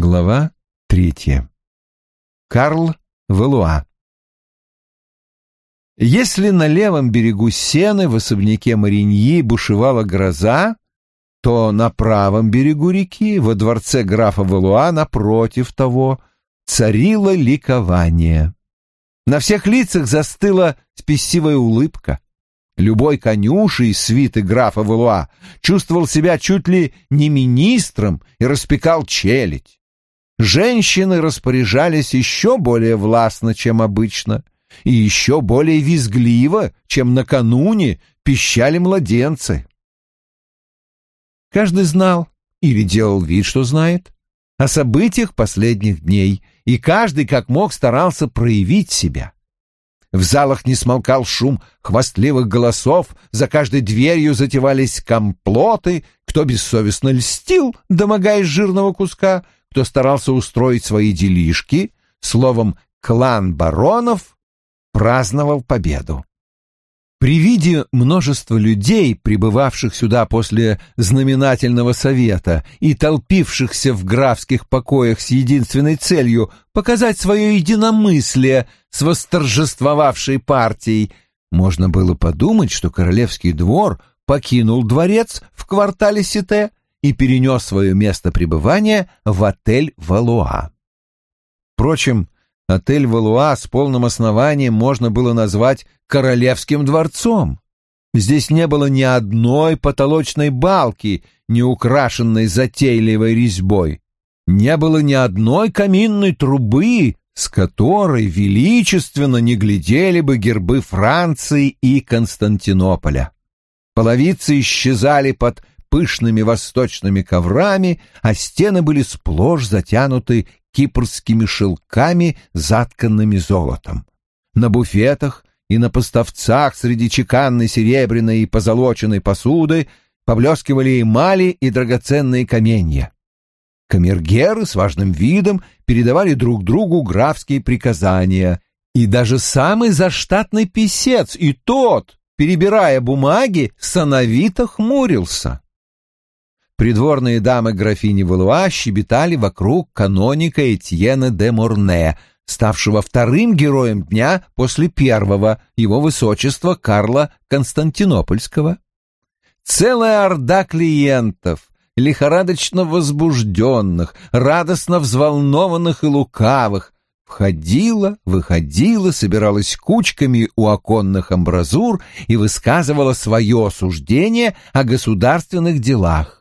Глава третья. Карл Валуа. Если на левом берегу Сены в особняке Мариньи бушевала гроза, то на правом берегу реки, во дворце графа Валуа, напротив того, царило ликование. На всех лицах застыла спесивая улыбка. Любой конюший из свиты графа Валуа чувствовал себя чуть ли не министром и распекал челядь. Женщины распоряжались еще более властно, чем обычно, и еще более визгливо, чем накануне пищали младенцы. Каждый знал или делал вид, что знает, о событиях последних дней, и каждый как мог старался проявить себя. В залах не смолкал шум хвастливых голосов, за каждой дверью затевались комплоты, кто бессовестно льстил, домогаясь жирного куска, кто старался устроить свои делишки, словом, клан баронов праздновал победу. При виде множества людей, прибывавших сюда после знаменательного совета и толпившихся в графских покоях с единственной целью показать свое единомыслие с восторжествовавшей партией, можно было подумать, что королевский двор покинул дворец в квартале Сите и перенес свое место пребывания в отель «Валуа». Впрочем, Отель «Валуа» с полным основанием можно было назвать королевским дворцом. Здесь не было ни одной потолочной балки, не украшенной затейливой резьбой. Не было ни одной каминной трубы, с которой величественно не глядели бы гербы Франции и Константинополя. Половицы исчезали под пышными восточными коврами, а стены были сплошь затянуты кипрскими шелками, затканными золотом. На буфетах и на поставцах среди чеканной серебряной и позолоченной посуды поблескивали эмали и драгоценные каменья. Камергеры с важным видом передавали друг другу графские приказания, и даже самый заштатный писец и тот, перебирая бумаги, сановито хмурился. Придворные дамы графини Валуа щебетали вокруг каноника Этьена де Морне, ставшего вторым героем дня после первого, его высочества Карла Константинопольского. Целая орда клиентов, лихорадочно возбужденных, радостно взволнованных и лукавых, входила, выходила, собиралась кучками у оконных амбразур и высказывала свое суждение о государственных делах.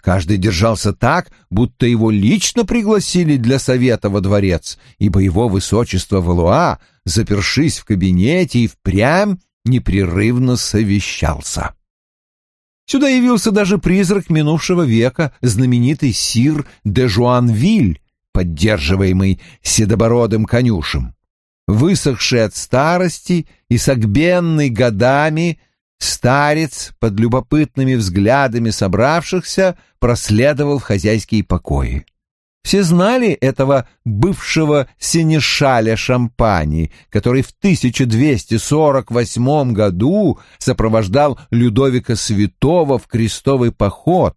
Каждый держался так, будто его лично пригласили для совета во дворец, ибо его высочество Валуа, запершись в кабинете, и впрямь непрерывно совещался. Сюда явился даже призрак минувшего века, знаменитый сир де Жуанвиль, поддерживаемый седобородым конюшем. Высохший от старости и согбенный годами, Старец под любопытными взглядами собравшихся проследовал в хозяйские покои. Все знали этого бывшего синешаля Шампани, который в 1248 году сопровождал Людовика Святого в крестовый поход.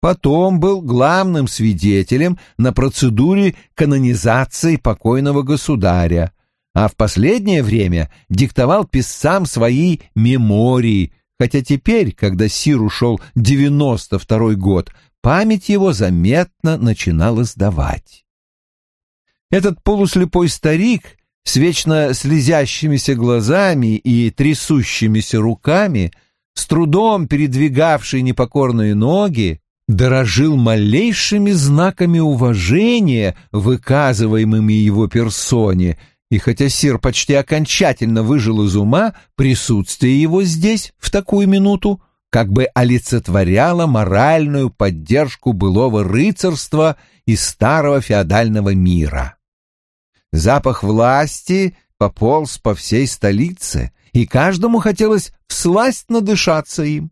Потом был главным свидетелем на процедуре канонизации покойного государя, а в последнее время диктовал писцам свои мемории, хотя теперь, когда Сир ушел девяносто второй год, память его заметно начинала сдавать. Этот полуслепой старик с вечно слезящимися глазами и трясущимися руками, с трудом передвигавший непокорные ноги, дорожил малейшими знаками уважения, выказываемыми его персоне, и хотя Сир почти окончательно выжил из ума, присутствие его здесь, в такую минуту, как бы олицетворяло моральную поддержку былого рыцарства и старого феодального мира. Запах власти пополз по всей столице, и каждому хотелось всласть надышаться им.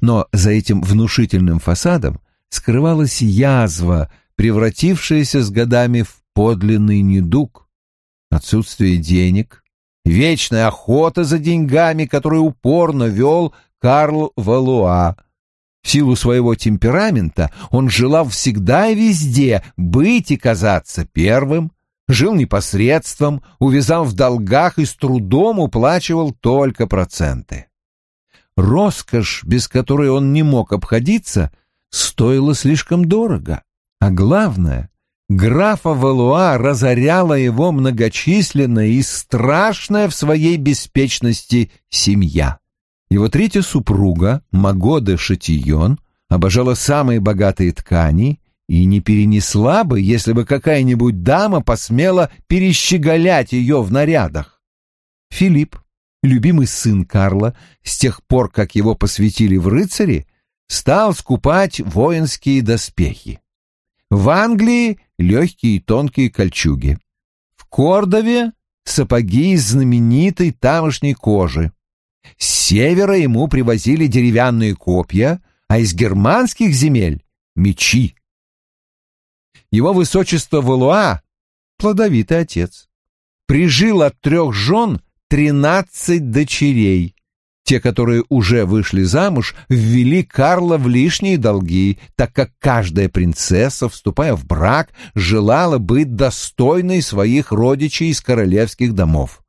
Но за этим внушительным фасадом скрывалась язва, превратившаяся с годами в подлинный недуг отсутствие денег, вечная охота за деньгами, которую упорно вел Карл Валуа. В силу своего темперамента он желал всегда и везде быть и казаться первым, жил непосредством, увязал в долгах и с трудом уплачивал только проценты. Роскошь, без которой он не мог обходиться, стоила слишком дорого. А главное, графа Валуа разоряла его многочисленная и страшная в своей беспечности семья. Его третья супруга, Маго де Шатион, обожала самые богатые ткани и не перенесла бы, если бы какая-нибудь дама посмела перещеголять ее в нарядах. Филипп, любимый сын Карла, с тех пор, как его посвятили в рыцари, стал скупать воинские доспехи. В Англии легкие и тонкие кольчуги. В Кордове сапоги из знаменитой тамошней кожи. С севера ему привозили деревянные копья, а из германских земель — мечи. Его высочество Валуа — плодовитый отец. Прижил от трех жен тринадцать дочерей. Те, которые уже вышли замуж, ввели Карла в лишние долги, так как каждая принцесса, вступая в брак, желала быть достойной своих родичей из королевских домов.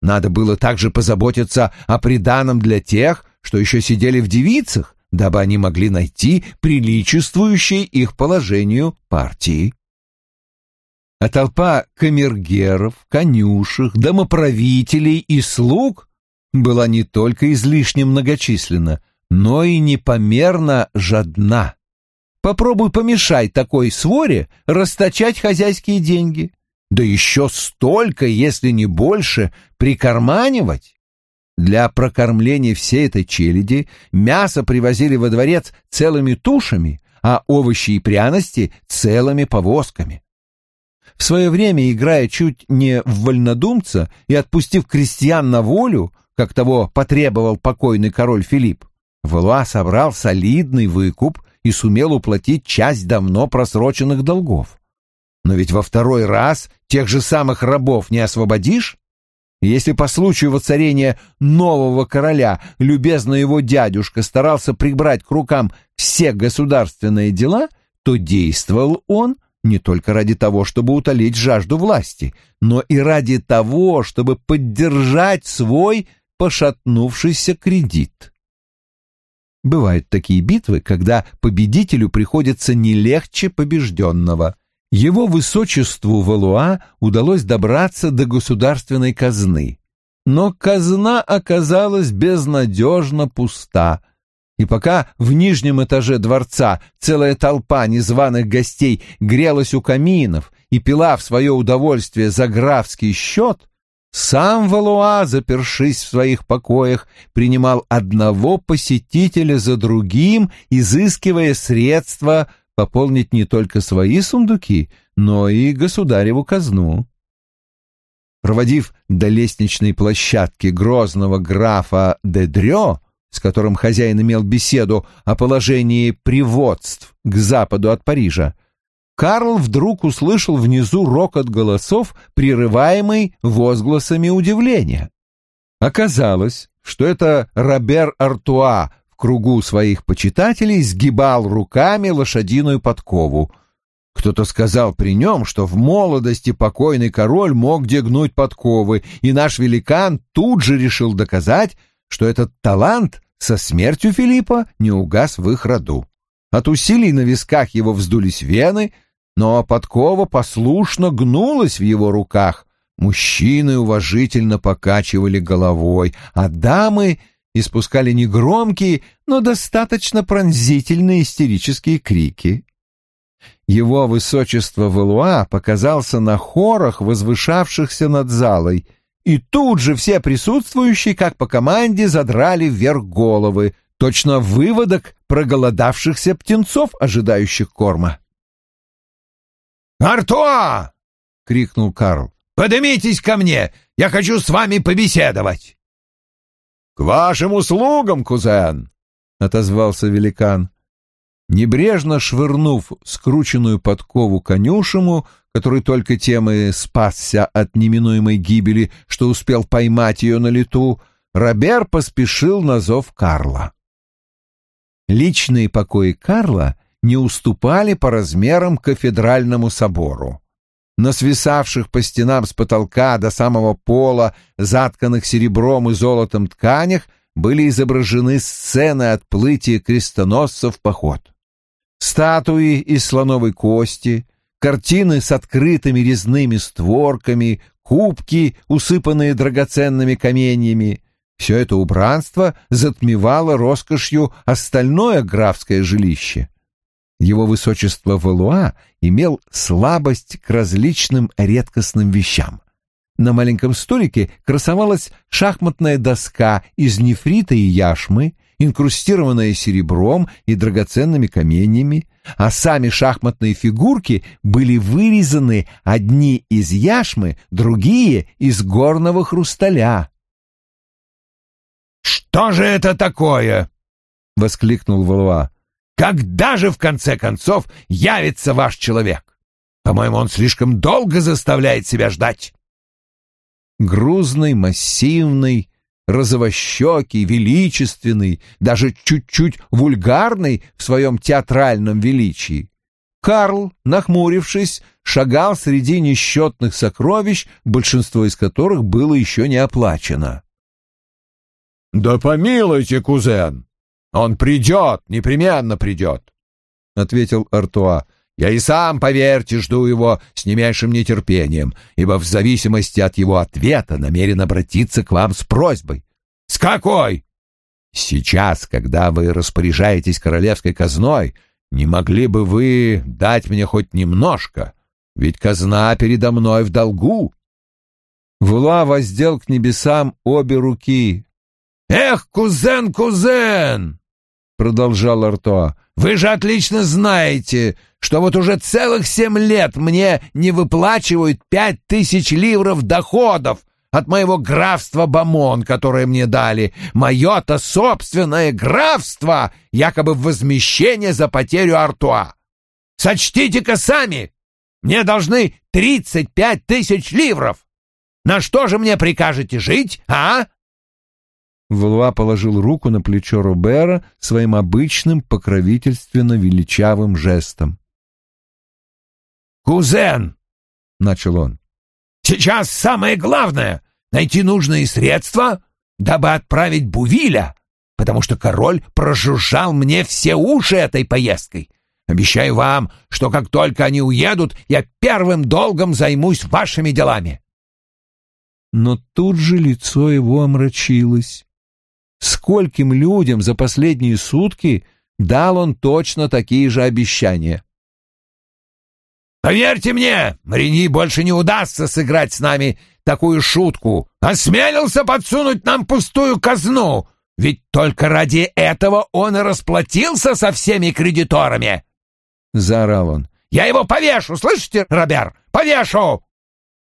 Надо было также позаботиться о приданом для тех, что еще сидели в девицах, дабы они могли найти приличествующие их положению партии. А толпа камергеров, конюшек, домоправителей и слуг была не только излишне многочисленна, но и непомерно жадна. Попробуй помешай такой своре расточать хозяйские деньги да еще столько, если не больше, прикарманивать. Для прокормления всей этой челяди мясо привозили во дворец целыми тушами, а овощи и пряности — целыми повозками. В свое время, играя чуть не в вольнодумца и отпустив крестьян на волю, как того потребовал покойный король Филипп, Валуа собрал солидный выкуп и сумел уплатить часть давно просроченных долгов. Но ведь во второй раз тех же самых рабов не освободишь? Если по случаю воцарения нового короля любезно его дядюшка старался прибрать к рукам все государственные дела, то действовал он не только ради того, чтобы утолить жажду власти, но и ради того, чтобы поддержать свой пошатнувшийся кредит. Бывают такие битвы, когда победителю приходится не легче побежденного – его высочеству Валуа удалось добраться до государственной казны. Но казна оказалась безнадежно пуста. И пока в нижнем этаже дворца целая толпа незваных гостей грелась у каминов и пила в свое удовольствие за графский счет, сам Валуа, запершись в своих покоях, принимал одного посетителя за другим, изыскивая средства пополнить не только свои сундуки, но и государеву казну. Проводив до лестничной площадки грозного графа Дедрё, с которым хозяин имел беседу о положении приводств к западу от Парижа, Карл вдруг услышал внизу рокот голосов, прерываемый возгласами удивления. Оказалось, что это Робер Артуа кругу своих почитателей сгибал руками лошадиную подкову. Кто-то сказал при нем, что в молодости покойный король мог где гнуть подковы, и наш великан тут же решил доказать, что этот талант со смертью Филиппа не угас в их роду. От усилий на висках его вздулись вены, но подкова послушно гнулась в его руках. Мужчины уважительно покачивали головой, а дамы испускали негромкие, но достаточно пронзительные истерические крики. Его высочество Валуа показался на хорах, возвышавшихся над залой, и тут же все присутствующие, как по команде, задрали вверх головы, точно выводок проголодавшихся птенцов, ожидающих корма. «Артуа!» — крикнул Карл. «Поднимитесь ко мне! Я хочу с вами побеседовать!» «К вашим услугам, кузен!» — отозвался великан. Небрежно швырнув скрученную подкову конюшему, который только тем и спасся от неминуемой гибели, что успел поймать ее на лету, Робер поспешил на зов Карла. Личные покои Карла не уступали по размерам кафедральному собору. На свисавших по стенам с потолка до самого пола, затканных серебром и золотом тканях, были изображены сцены отплытия крестоносцев в поход. Статуи из слоновой кости, картины с открытыми резными створками, кубки, усыпанные драгоценными каменьями. Все это убранство затмевало роскошью остальное графское жилище. Его высочество Валуа имел слабость к различным редкостным вещам. На маленьком столике красовалась шахматная доска из нефрита и яшмы, инкрустированная серебром и драгоценными каменьями, а сами шахматные фигурки были вырезаны одни из яшмы, другие из горного хрусталя. «Что же это такое?» — воскликнул Валуа. Когда же, в конце концов, явится ваш человек? По-моему, он слишком долго заставляет себя ждать. Грузный, массивный, розовощекий, величественный, даже чуть-чуть вульгарный в своем театральном величии. Карл, нахмурившись, шагал среди несчетных сокровищ, большинство из которых было еще не оплачено. «Да помилуйте, кузен!» Он придет, непременно придет, — ответил Артуа. Я и сам, поверьте, жду его с не меньшим нетерпением, ибо в зависимости от его ответа намерен обратиться к вам с просьбой. С какой? Сейчас, когда вы распоряжаетесь королевской казной, не могли бы вы дать мне хоть немножко? Ведь казна передо мной в долгу. Вула воздел к небесам обе руки. «Эх, кузен, кузен!» продолжал Артуа, — «вы же отлично знаете, что вот уже целых семь лет мне не выплачивают пять тысяч ливров доходов от моего графства Бамон, которое мне дали. Мое-то собственное графство, якобы в возмещение за потерю Артуа. Сочтите-ка сами, мне должны тридцать пять тысяч ливров. На что же мне прикажете жить, а?» Валуа положил руку на плечо Робера своим обычным покровительственно величавым жестом. «Кузен!» — начал он. «Сейчас самое главное — найти нужные средства, дабы отправить Бувиля, потому что король прожужжал мне все уши этой поездкой. Обещаю вам, что как только они уедут, я первым долгом займусь вашими делами». Но тут же лицо его омрачилось. Скольким людям за последние сутки дал он точно такие же обещания? «Поверьте мне, Марини больше не удастся сыграть с нами такую шутку. Осмелился подсунуть нам пустую казну, ведь только ради этого он и расплатился со всеми кредиторами!» Заорал он. «Я его повешу, слышите, Робер? Повешу!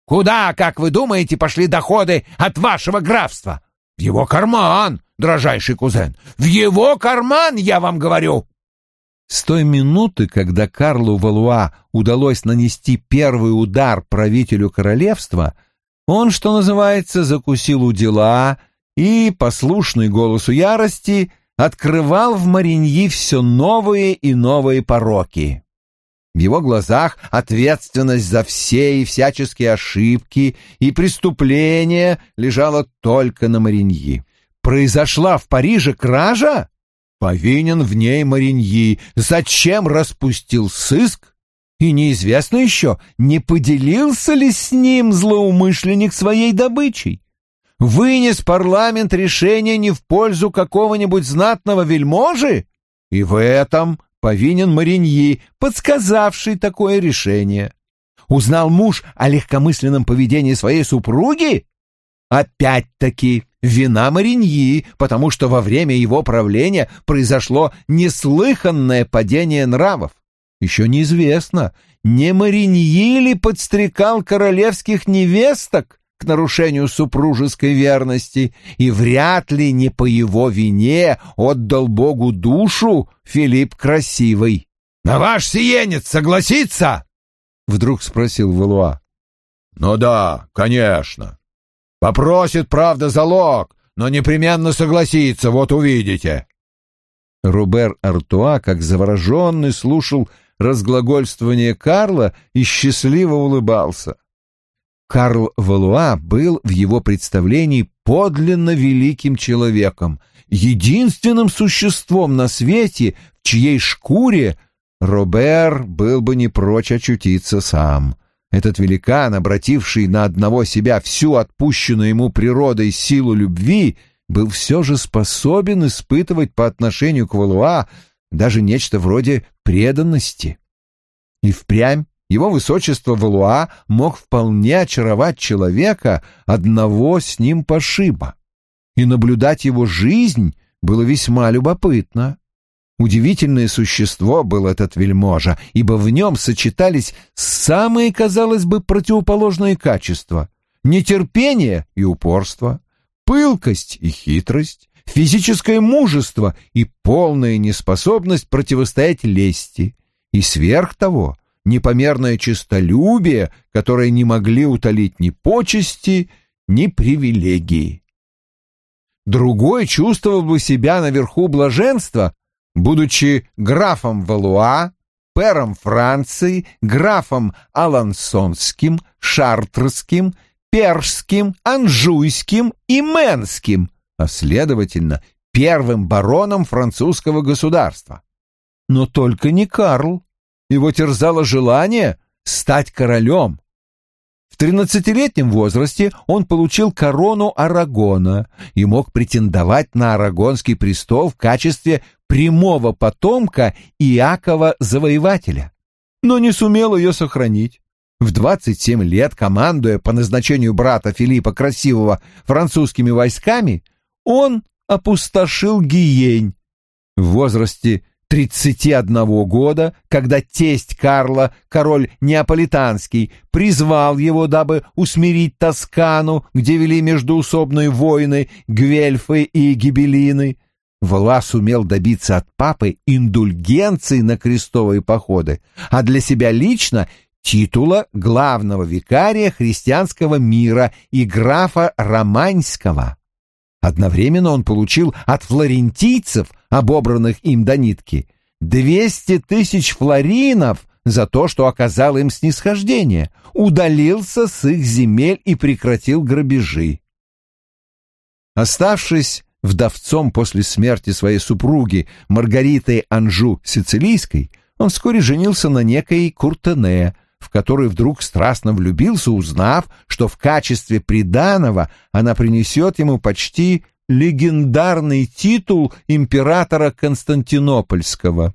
Куда, как вы думаете, пошли доходы от вашего графства? В его карман, дрожайший кузен, в его карман, я вам говорю!» С той минуты, когда Карлу Валуа удалось нанести первый удар правителю королевства, он, что называется, закусил у дела и, послушный голосу ярости, открывал в Мариньи все новые и новые пороки. В его глазах ответственность за все и всяческие ошибки и преступления лежала только на Мариньи. Произошла в Париже кража? Повинен в ней Мариньи. Зачем распустил сыск? И неизвестно еще, не поделился ли с ним злоумышленник своей добычей. Вынес парламент решение не в пользу какого-нибудь знатного вельможи? И в этом повинен Мариньи, подсказавший такое решение. Узнал муж о легкомысленном поведении своей супруги? Опять-таки вина Мариньи, потому что во время его правления произошло неслыханное падение нравов. Еще неизвестно, не Мариньи ли подстрекал королевских невесток к нарушению супружеской верности, и вряд ли не по его вине отдал Богу душу Филипп Красивый. «На ваш сиенец согласится?» — вдруг спросил Валуа. «Ну да, конечно. Попросит, правда, залог, но непременно согласится, вот увидите». Робер Артуа, как завороженный, слушал разглагольствование Карла и счастливо улыбался. Карл Валуа был в его представлении подлинно великим человеком, единственным существом на свете, в чьей шкуре Робер был бы не прочь очутиться сам. Этот великан, обративший на одного себя всю отпущенную ему природой силу любви, был все же способен испытывать по отношению к Валуа даже нечто вроде преданности. И впрямь его высочество Валуа мог вполне очаровать человека одного с ним пошиба. И наблюдать его жизнь было весьма любопытно. Удивительное существо был этот вельможа, ибо в нем сочетались самые, казалось бы, противоположные качества — нетерпение и упорство, пылкость и хитрость, физическое мужество и полная неспособность противостоять лести, и сверх того непомерное честолюбие, которое не могли утолить ни почести, ни привилегии. Другой чувствовал бы себя наверху блаженства, будучи графом Валуа, пером Франции, графом Алансонским, Шартрским, Першским, Анжуйским и Менским, а, следовательно, первым бароном французского государства. Но только не Карл. Его терзало желание стать королем. В тринадцатилетнем возрасте он получил корону Арагона и мог претендовать на Арагонский престол в качестве прямого потомка Иакова Завоевателя, но не сумел ее сохранить. В 27 лет, командуя по назначению брата Филиппа Красивого французскими войсками, он опустошил Гиень. В возрасте 31 года, когда тесть Карла, король Неаполитанский, призвал его, дабы усмирить Тоскану, где вели междуусобные войны Гвельфы и Гибелины, Вала сумел добиться от папы индульгенции на крестовые походы, а для себя лично титула главного викария христианского мира и графа Романьского. Одновременно он получил от флорентийцев, обобранных им до нитки, двести тысяч флоринов за то, что оказал им снисхождение, удалился с их земель и прекратил грабежи. Оставшись вдовцом после смерти своей супруги Маргариты Анжу Сицилийской, он вскоре женился на некой Куртене, в которой вдруг страстно влюбился, узнав, что в качестве приданого она принесет ему почти легендарный титул императора Константинопольского.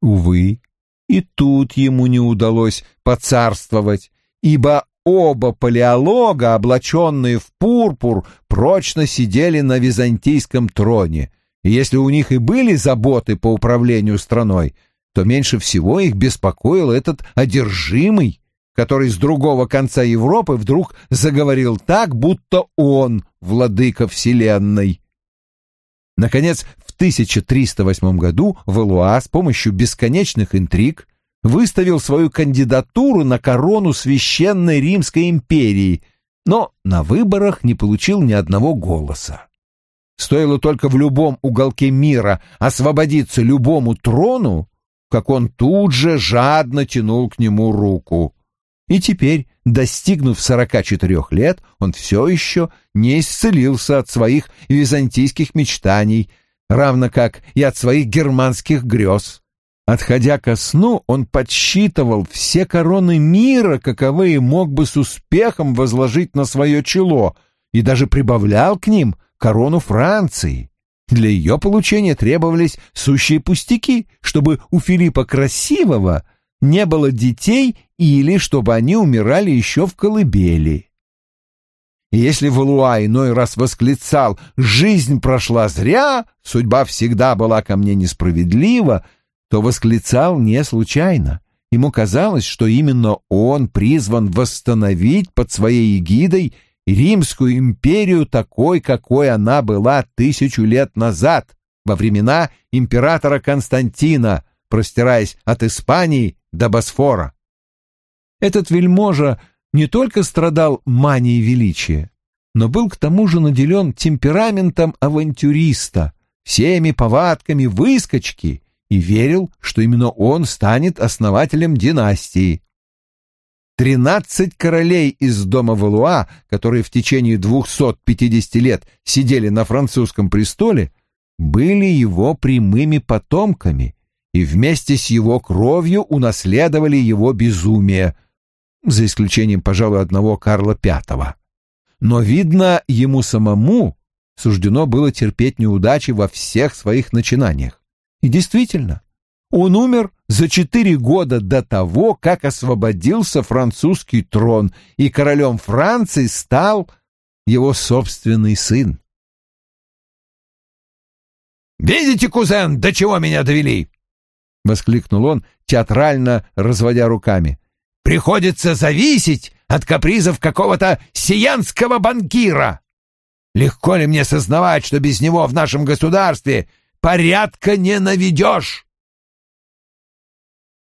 Увы, и тут ему не удалось поцарствовать, ибо оба палеолога, облаченные в пурпур, прочно сидели на византийском троне, и если у них и были заботы по управлению страной, то меньше всего их беспокоил этот одержимый, который с другого конца Европы вдруг заговорил так, будто он владыка вселенной. Наконец, в 1308 году Валуа с помощью бесконечных интриг выставил свою кандидатуру на корону Священной Римской империи, но на выборах не получил ни одного голоса. Стоило только в любом уголке мира освободиться любому трону, как он тут же жадно тянул к нему руку. И теперь, достигнув сорока четырех лет, он все еще не исцелился от своих византийских мечтаний, равно как и от своих германских грез. Отходя ко сну, он подсчитывал все короны мира, каковые мог бы с успехом возложить на свое чело, и даже прибавлял к ним корону Франции. Для ее получения требовались сущие пустяки, чтобы у Филиппа Красивого не было детей или чтобы они умирали еще в колыбели. И если Валуа иной раз восклицал «Жизнь прошла зря, судьба всегда была ко мне несправедлива», то восклицал не случайно. Ему казалось, что именно он призван восстановить под своей эгидой Римскую империю такой, какой она была тысячу лет назад, во времена императора Константина, простираясь от Испании до Босфора. Этот вельможа не только страдал манией величия, но был к тому же наделен темпераментом авантюриста, всеми повадками выскочки и верил, что именно он станет основателем династии. Тринадцать королей из дома Валуа, которые в течение двухсот пятидесяти лет сидели на французском престоле, были его прямыми потомками и вместе с его кровью унаследовали его безумие, за исключением, пожалуй, одного Карла V. Но, видно, ему самому суждено было терпеть неудачи во всех своих начинаниях. И действительно, он умер за четыре года до того, как освободился французский трон, и королем Франции стал его собственный сын. «Видите, кузен, до чего меня довели?» — воскликнул он, театрально разводя руками. «Приходится зависеть от капризов какого-то сиянского банкира. Легко ли мне сознавать, что без него в нашем государстве порядка не наведешь?»